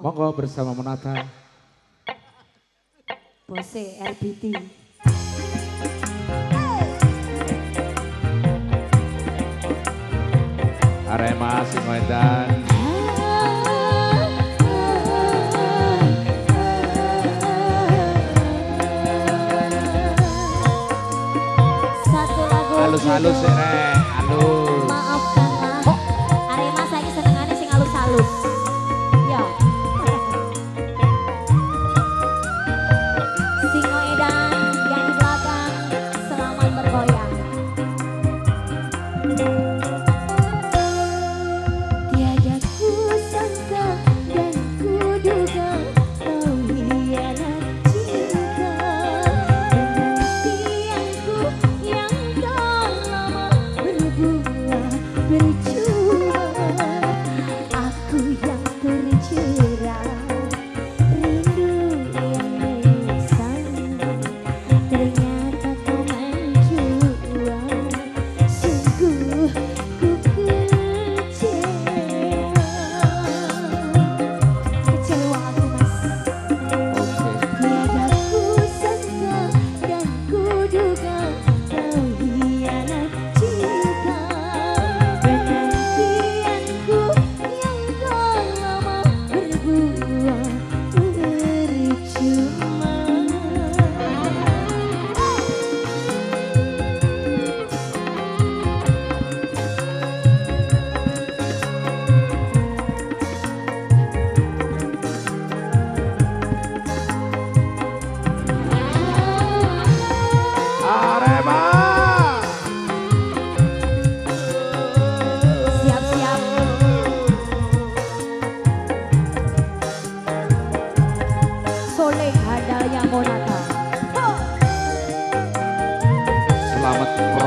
Monggo bersama menata. Bose RBT. Arema Singwedan. Halus-halus ya,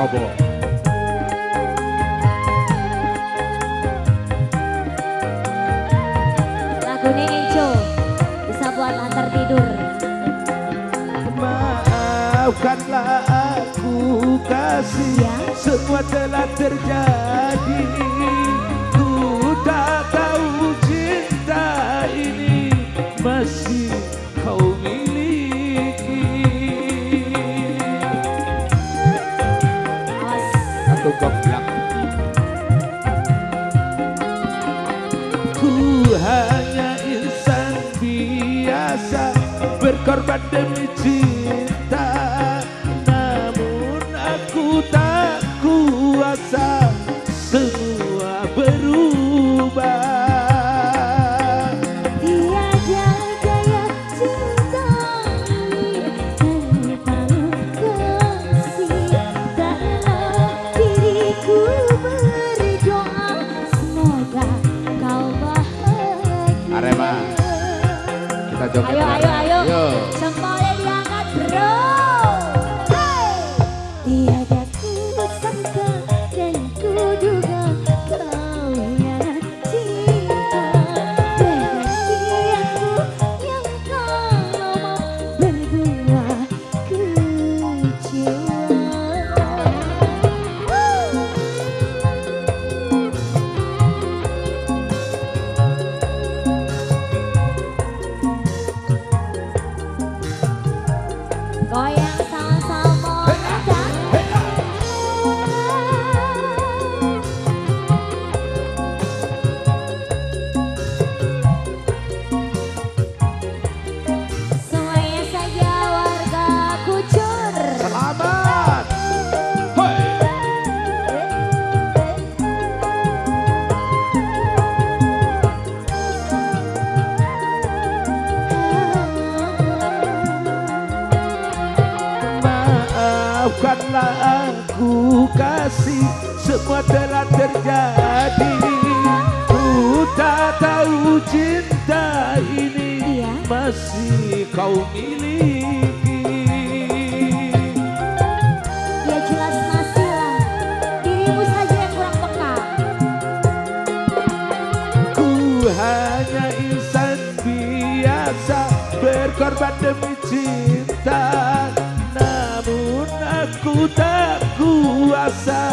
Prabowo. cow bisa buat tidur. Aku kasih, iya. semua telah terjadi. hanya insan biasa Berkorban demi cinta 加油，成功。semua telah terjadi. Ku tak tahu cinta ini iya. masih kau miliki. Ya jelas masih lah, dirimu saja yang kurang peka. Ku hanya insan biasa berkorban demi cinta. Namun aku tak kuasa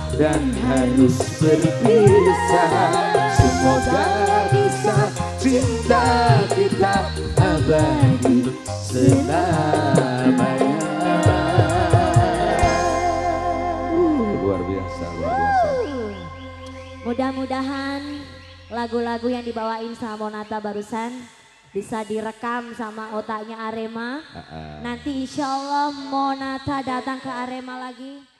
dan harus berpisah Semoga bisa cinta kita abadi selamanya Uh, Luar biasa, luar biasa Mudah-mudahan lagu-lagu yang dibawain sama Monata barusan bisa direkam sama otaknya Arema. Ah, ah. Nanti insya Allah Monata datang ke Arema lagi.